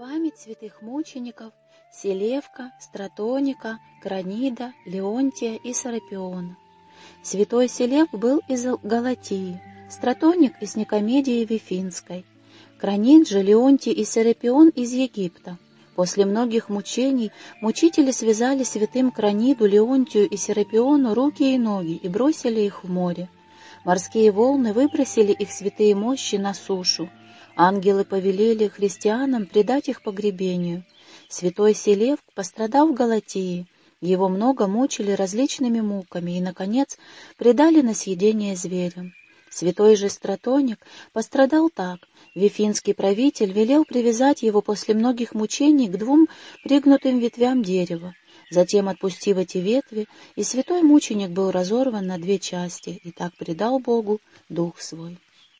память святых мучеников Селевка, Стратоника, Кранида, Леонтия и Сарапиона. Святой Селевк был из Галатии, Стратоник из Никомедии Вифинской, Кранид же Леонтий и Серапион из Египта. После многих мучений мучители связали святым Краниду, Леонтию и Серапиону руки и ноги и бросили их в море. Морские волны выбросили их святые мощи на сушу. Ангелы повелели христианам предать их погребению. Святой Селевк пострадал в Галатии. Его много мучили различными муками и, наконец, предали на съедение зверям. Святой же Стратоник пострадал так. Вифинский правитель велел привязать его после многих мучений к двум пригнутым ветвям дерева. Затем, отпустив эти ветви, и святой мученик был разорван на две части и так предал Богу дух свой.